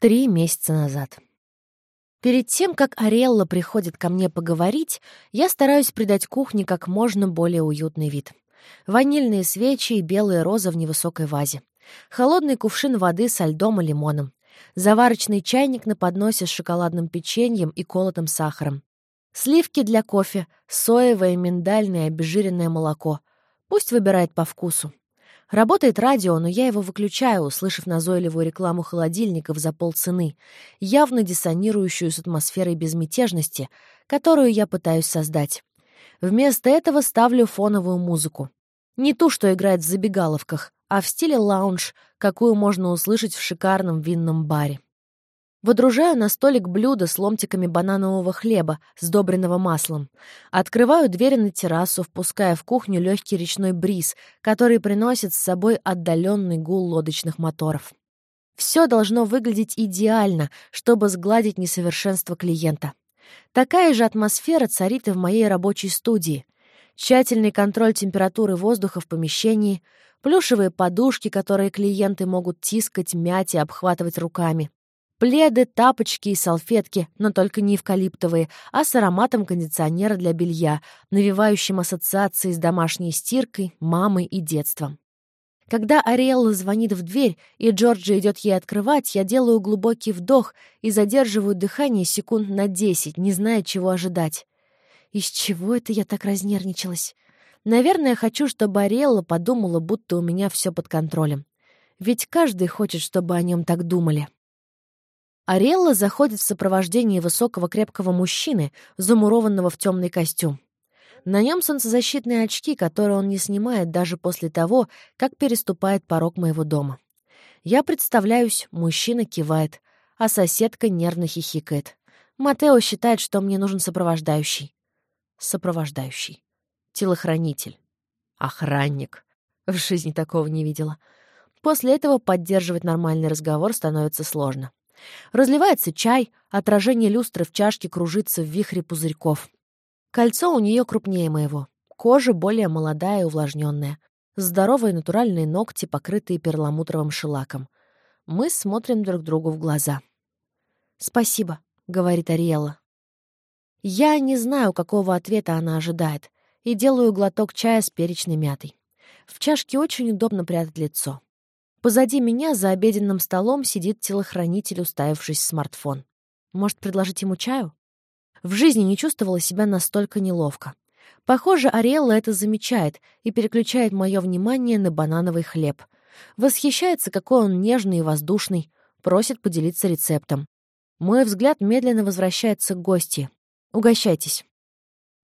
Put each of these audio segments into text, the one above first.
Три месяца назад. Перед тем, как Ариэлла приходит ко мне поговорить, я стараюсь придать кухне как можно более уютный вид. Ванильные свечи и белые розы в невысокой вазе. Холодный кувшин воды со льдом и лимоном. Заварочный чайник на подносе с шоколадным печеньем и колотым сахаром. Сливки для кофе, соевое, миндальное, обезжиренное молоко. Пусть выбирает по вкусу. Работает радио, но я его выключаю, услышав назойливую рекламу холодильников за полцены, явно диссонирующую с атмосферой безмятежности, которую я пытаюсь создать. Вместо этого ставлю фоновую музыку. Не ту, что играет в забегаловках, а в стиле лаунж, какую можно услышать в шикарном винном баре. Водружаю на столик блюдо с ломтиками бананового хлеба, сдобренного маслом. Открываю двери на террасу, впуская в кухню легкий речной бриз, который приносит с собой отдаленный гул лодочных моторов. Все должно выглядеть идеально, чтобы сгладить несовершенство клиента. Такая же атмосфера царит и в моей рабочей студии. Тщательный контроль температуры воздуха в помещении, плюшевые подушки, которые клиенты могут тискать, мять и обхватывать руками. Пледы, тапочки и салфетки, но только не эвкалиптовые, а с ароматом кондиционера для белья, навевающим ассоциации с домашней стиркой, мамой и детством. Когда Ариэлла звонит в дверь, и Джорджи идет ей открывать, я делаю глубокий вдох и задерживаю дыхание секунд на десять, не зная, чего ожидать. Из чего это я так разнервничалась? Наверное, хочу, чтобы Ариэлла подумала, будто у меня все под контролем. Ведь каждый хочет, чтобы о нем так думали. Арелла заходит в сопровождении высокого крепкого мужчины, замурованного в темный костюм. На нем солнцезащитные очки, которые он не снимает даже после того, как переступает порог моего дома. Я представляюсь, мужчина кивает, а соседка нервно хихикает. Матео считает, что мне нужен сопровождающий. Сопровождающий. Телохранитель. Охранник. В жизни такого не видела. После этого поддерживать нормальный разговор становится сложно. Разливается чай, отражение люстры в чашке кружится в вихре пузырьков. Кольцо у нее крупнее моего. Кожа более молодая и увлажненная. Здоровые натуральные ногти, покрытые перламутровым шелаком. Мы смотрим друг другу в глаза. «Спасибо», — говорит Ариэла. Я не знаю, какого ответа она ожидает, и делаю глоток чая с перечной мятой. В чашке очень удобно прятать лицо. Позади меня за обеденным столом сидит телохранитель, уставившись в смартфон. Может, предложить ему чаю? В жизни не чувствовала себя настолько неловко. Похоже, Ариэлла это замечает и переключает мое внимание на банановый хлеб. Восхищается, какой он нежный и воздушный, просит поделиться рецептом. Мой взгляд медленно возвращается к гости. «Угощайтесь».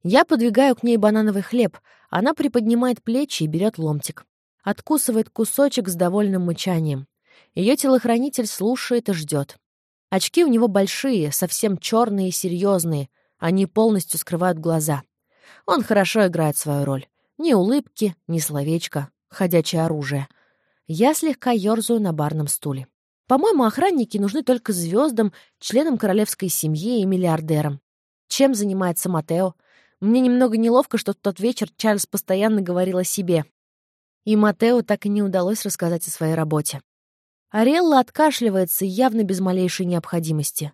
Я подвигаю к ней банановый хлеб, она приподнимает плечи и берет ломтик откусывает кусочек с довольным мычанием. Ее телохранитель слушает и ждет. Очки у него большие, совсем черные и серьезные. Они полностью скрывают глаза. Он хорошо играет свою роль. Ни улыбки, ни словечка. Ходячее оружие. Я слегка ерзаю на барном стуле. По-моему, охранники нужны только звездам, членам королевской семьи и миллиардерам. Чем занимается Матео? Мне немного неловко, что в тот вечер Чарльз постоянно говорил о себе. И Матео так и не удалось рассказать о своей работе. Арелла откашливается явно без малейшей необходимости.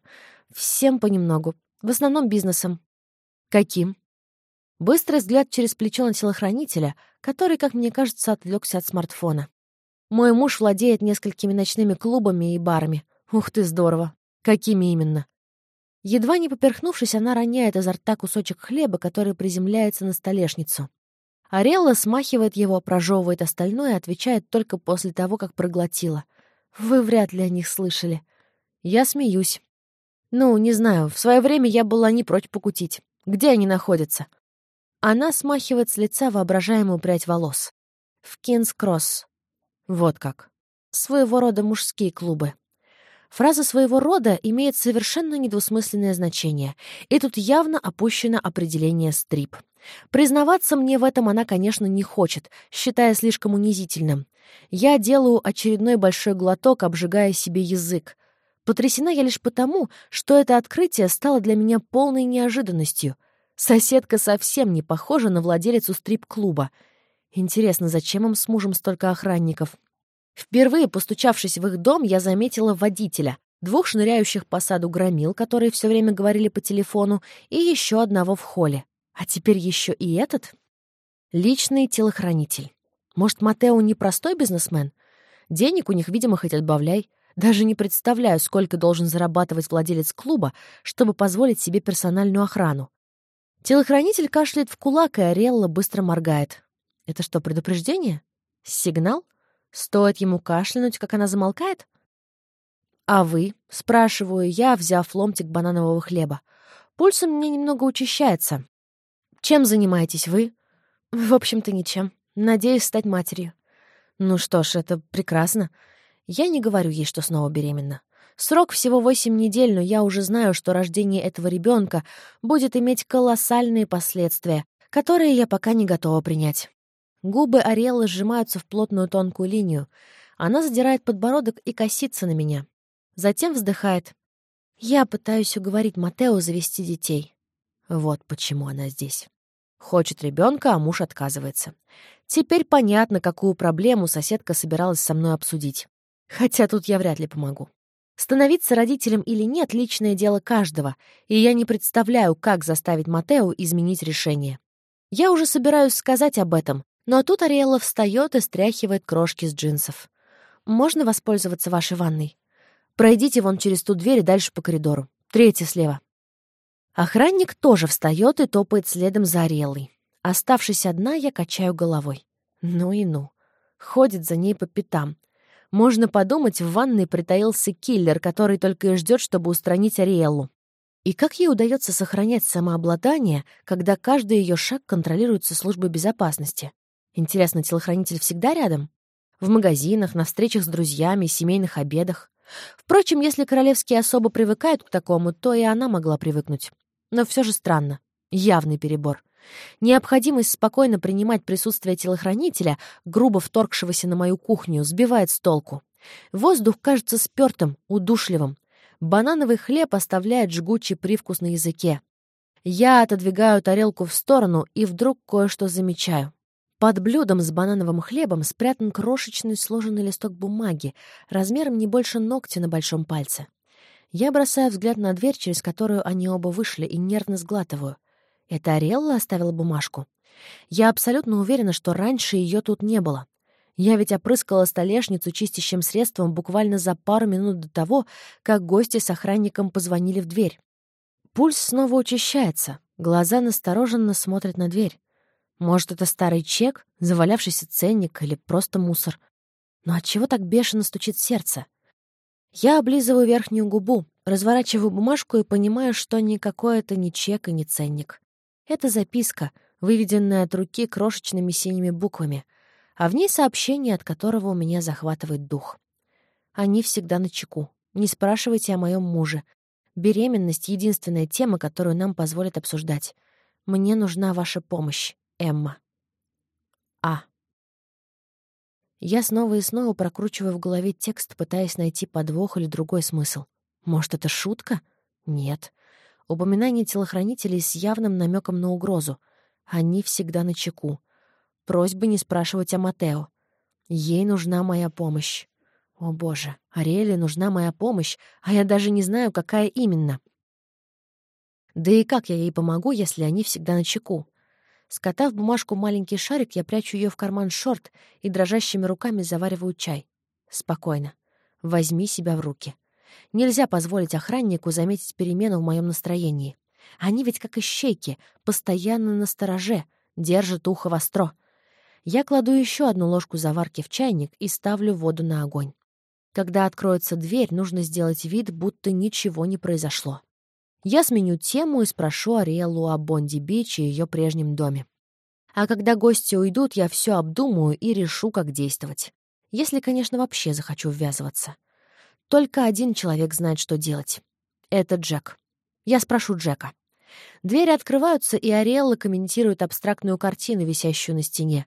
Всем понемногу. В основном бизнесом. Каким? Быстрый взгляд через плечо на телохранителя, который, как мне кажется, отвлекся от смартфона. Мой муж владеет несколькими ночными клубами и барами. Ух ты, здорово. Какими именно? Едва не поперхнувшись, она роняет изо рта кусочек хлеба, который приземляется на столешницу. Арелла смахивает его, прожевывает остальное и отвечает только после того, как проглотила. Вы вряд ли о них слышали. Я смеюсь. Ну, не знаю, в свое время я была не прочь покутить. Где они находятся? Она смахивает с лица воображаемую прядь волос. В Кингс-Кросс. Вот как. Своего рода мужские клубы. Фраза своего рода имеет совершенно недвусмысленное значение, и тут явно опущено определение «стрип». Признаваться мне в этом она, конечно, не хочет, считая слишком унизительным. Я делаю очередной большой глоток, обжигая себе язык. Потрясена я лишь потому, что это открытие стало для меня полной неожиданностью. Соседка совсем не похожа на владелицу стрип-клуба. Интересно, зачем им с мужем столько охранников? Впервые, постучавшись в их дом, я заметила водителя. двух шныряющих по саду громил, которые все время говорили по телефону, и еще одного в холле. А теперь еще и этот? Личный телохранитель. Может, Матео не простой бизнесмен? Денег у них, видимо, хоть отбавляй. Даже не представляю, сколько должен зарабатывать владелец клуба, чтобы позволить себе персональную охрану. Телохранитель кашляет в кулак, и Орелла быстро моргает. Это что, предупреждение? Сигнал? Стоит ему кашлянуть, как она замолкает? «А вы?» — спрашиваю я, взяв ломтик бананового хлеба. Пульс у меня немного учащается. «Чем занимаетесь вы?» «В общем-то, ничем. Надеюсь стать матерью». «Ну что ж, это прекрасно. Я не говорю ей, что снова беременна. Срок всего восемь недель, но я уже знаю, что рождение этого ребенка будет иметь колоссальные последствия, которые я пока не готова принять. Губы Ариэллы сжимаются в плотную тонкую линию. Она задирает подбородок и косится на меня. Затем вздыхает. «Я пытаюсь уговорить Матео завести детей». Вот почему она здесь. Хочет ребенка, а муж отказывается. Теперь понятно, какую проблему соседка собиралась со мной обсудить. Хотя тут я вряд ли помогу. Становиться родителем или нет — личное дело каждого, и я не представляю, как заставить Матео изменить решение. Я уже собираюсь сказать об этом, но тут Ариэлла встает и стряхивает крошки с джинсов. «Можно воспользоваться вашей ванной? Пройдите вон через ту дверь и дальше по коридору. Третья слева». Охранник тоже встает и топает следом за Ариэллой. Оставшись одна, я качаю головой. Ну и ну. Ходит за ней по пятам. Можно подумать, в ванной притаился киллер, который только и ждет, чтобы устранить Ариэллу. И как ей удается сохранять самообладание, когда каждый ее шаг контролируется службой безопасности? Интересно, телохранитель всегда рядом? В магазинах, на встречах с друзьями, семейных обедах. Впрочем, если королевские особо привыкают к такому, то и она могла привыкнуть. Но все же странно. Явный перебор. Необходимость спокойно принимать присутствие телохранителя, грубо вторгшегося на мою кухню, сбивает с толку. Воздух кажется спёртым, удушливым. Банановый хлеб оставляет жгучий привкус на языке. Я отодвигаю тарелку в сторону и вдруг кое-что замечаю. Под блюдом с банановым хлебом спрятан крошечный сложенный листок бумаги, размером не больше ногтя на большом пальце. Я бросаю взгляд на дверь, через которую они оба вышли, и нервно сглатываю. Это Ариэлла оставила бумажку? Я абсолютно уверена, что раньше ее тут не было. Я ведь опрыскала столешницу чистящим средством буквально за пару минут до того, как гости с охранником позвонили в дверь. Пульс снова учащается, глаза настороженно смотрят на дверь. Может, это старый чек, завалявшийся ценник или просто мусор. Но отчего так бешено стучит сердце? Я облизываю верхнюю губу, разворачиваю бумажку и понимаю, что никакой это не чек и не ценник. Это записка, выведенная от руки крошечными синими буквами, а в ней сообщение, от которого у меня захватывает дух. Они всегда на чеку. Не спрашивайте о моем муже. Беременность — единственная тема, которую нам позволят обсуждать. Мне нужна ваша помощь. Эмма. А. Я снова и снова прокручиваю в голове текст, пытаясь найти подвох или другой смысл. Может, это шутка? Нет. Упоминание телохранителей с явным намеком на угрозу. Они всегда на чеку. Просьба не спрашивать о Матео. Ей нужна моя помощь. О боже, Ариэле нужна моя помощь, а я даже не знаю, какая именно. Да и как я ей помогу, если они всегда на чеку? Скотав бумажку маленький шарик, я прячу ее в карман шорт и дрожащими руками завариваю чай. Спокойно. Возьми себя в руки. Нельзя позволить охраннику заметить перемену в моем настроении. Они ведь как ищейки, постоянно на стороже, держат ухо востро. Я кладу еще одну ложку заварки в чайник и ставлю воду на огонь. Когда откроется дверь, нужно сделать вид, будто ничего не произошло. Я сменю тему и спрошу Ариэлу о Бонди-Бич и ее прежнем доме. А когда гости уйдут, я все обдумаю и решу, как действовать. Если, конечно, вообще захочу ввязываться. Только один человек знает, что делать. Это Джек. Я спрошу Джека. Двери открываются, и Ариэлла комментирует абстрактную картину, висящую на стене.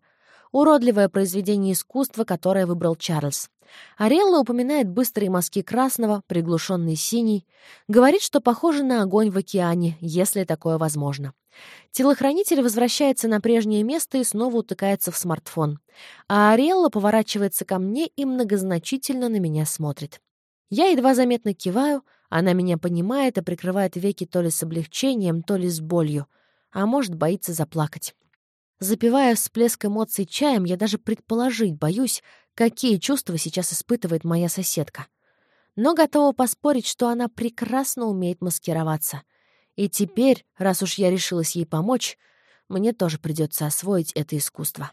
Уродливое произведение искусства, которое выбрал Чарльз. Арелла упоминает быстрые мазки красного, приглушенный синий, говорит, что похоже на огонь в океане, если такое возможно. Телохранитель возвращается на прежнее место и снова утыкается в смартфон. А Арелла поворачивается ко мне и многозначительно на меня смотрит. Я едва заметно киваю, она меня понимает и прикрывает веки то ли с облегчением, то ли с болью, а может, боится заплакать. Запивая всплеск эмоций чаем, я даже предположить боюсь, какие чувства сейчас испытывает моя соседка. Но готова поспорить, что она прекрасно умеет маскироваться. И теперь, раз уж я решилась ей помочь, мне тоже придется освоить это искусство.